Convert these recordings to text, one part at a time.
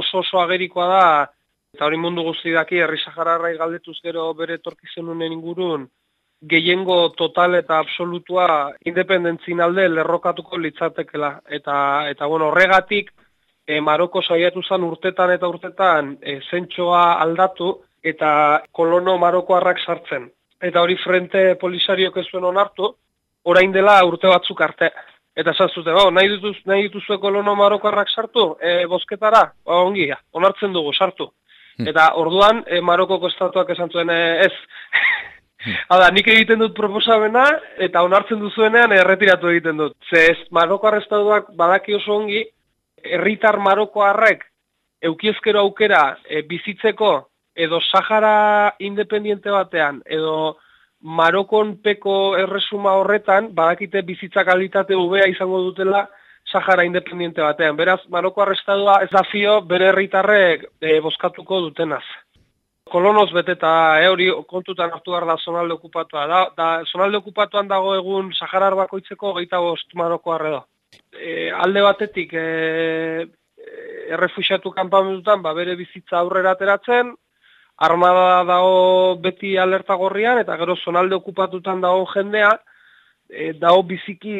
oso oso agerikoa da, eta hori mundu guzti daki, herri sahararrai galdetuz gero bere torkizenunen ingurun, gehiengo total eta absolutua independentzin alde lerrokatuko litzatekela. Eta, eta bueno, horregatik, e, Maroko saiatu zen urtetan eta urtetan e, zentsoa aldatu eta kolono Marokoarrak sartzen. Eta hori frente polisariok ez zuen onartu, orain dela urte batzuk arte. Eta zazute, ba, nahi, dituz, nahi dituzue kolono Marokoarrak sartu, e, bosketara, ba, ongi, onartzen dugu, sartu. Hmm. Eta orduan, e, Marokoko estatuak esan zuen e, ez. Hmm. Hala, nik egiten dut proposamena, eta onartzen duzuenean erretiratu egiten dut. Ze ez, Maroko arrestatuak badaki oso ongi, herritar Marokoarrek eukiezkero aukera e, bizitzeko edo Sahara independiente batean, edo Marokon peko erresuma horretan, badakite bizitza kalitate ubea izango dutela Sahara independiente batean. Beraz, Maroko arrestadua ez da fio bere herritarrek e, boskatuko dutenaz. Kolonoz beteta e, hori kontutan hartu behar da zonalde okupatua. Da, da, zonalde okupatuan dago egun Saharar bakoitzeko geita bost Maroko arredo. E, alde batetik e, errefusiatu kanpamentutan ba, bere bizitza aurrera ateratzen, armada dago beti alerta gorrian, eta gero zonalde okupatutan dago jendea, e, dago biziki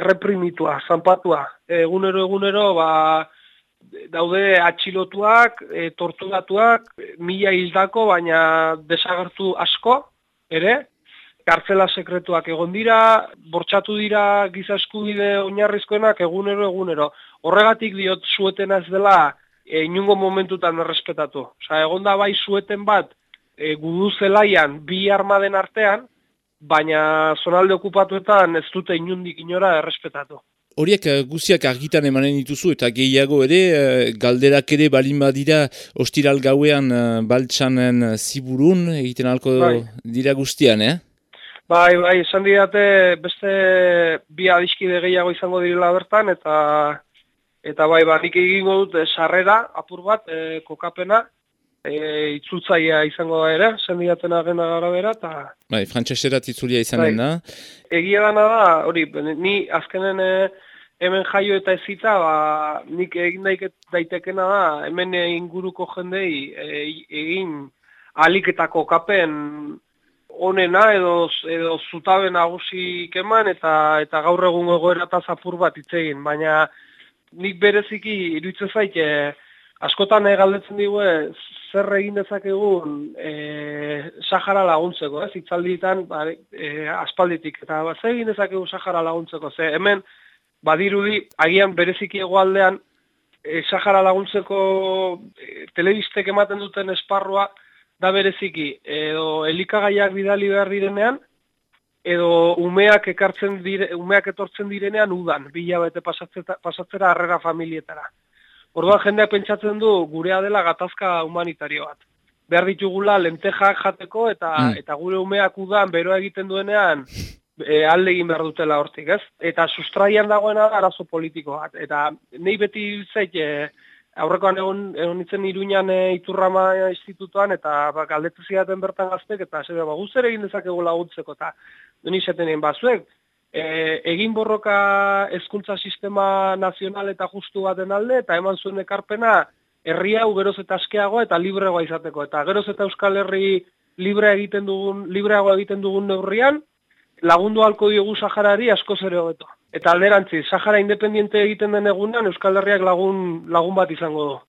erreprimitua, zanpatua. Egunero, egunero, ba, daude atxilotuak, e, torturatuak, mila hildako, baina desagertu asko, ere, kartzela sekretuak egon dira, bortxatu dira giza eskubide oinarrizkoenak egunero, egunero. Horregatik diot zuetena ez dela, e, inungo momentutan errespetatu. Osa, egon da bai zueten bat, e, gudu zelaian, bi armaden artean, baina zonalde okupatuetan ez dute inundik inora errespetatu. Horiek e, guziak argitan emanen dituzu eta gehiago ere, galderak ere balin badira ostiral gauean baltsanen ziburun egiten alko bai. dira guztian, eh? Bai, bai, esan didate beste bi adiskide gehiago izango direla bertan eta Eta bai, barrik egingo dut eh, sarrera, apur bat, e, kokapena, e, itzultzaia izango da ere, sendiaten agena gara bera, eta... Bai, frantxeserat itzulia izanen bai. da. Egia dana da, hori, ni azkenen hemen jaio eta ezita, ba, nik egin daik, daitekena da, hemen inguruko jendei egin alik eta kokapen onena edo, edo zutaben nagusi keman, eta, eta gaur egun egoera eta zapur bat itzegin, baina nik bereziki iruditzen zait e, askotan e, galdetzen digu zer egin dezakegun e, Sahara laguntzeko, ez? Hitzaldietan ba, e, aspalditik. Eta ba, zer egin dezakegu Sahara laguntzeko, ze hemen badirudi agian bereziki hegoaldean e, Sahara laguntzeko e, telebistek ematen duten esparrua da bereziki edo elikagaiak bidali behar direnean edo umeak ekartzen dire, umeak etortzen direnean udan, bila bete pasatzera harrera familietara. Orduan jendeak pentsatzen du gurea dela gatazka humanitario bat. Behar ditugula lentejak jateko eta mm. eta gure umeak udan beroa egiten duenean e, alde egin behar dutela hortik, ez? Eta sustraian dagoena da arazo politiko bat. Eta nei beti zait, e, aurrekoan egon, egon itzen iruñan e, iturrama institutuan, eta ba, galdetzu zidaten bertan gaztek, eta zer, ba, guzer egin dezakegu laguntzeko, eta duen izaten bazuek, e, egin borroka hezkuntza sistema nazional eta justu baten alde, eta eman zuen ekarpena, herri hau geroz eta askeagoa eta libregoa izateko, eta geroz eta euskal herri libre egiten dugun, libreagoa egiten dugun neurrian, lagundu halko diogu Saharari asko zere hobeto. Eta alderantzi, Sahara independiente egiten den egunean Euskal Herriak lagun, lagun bat izango du.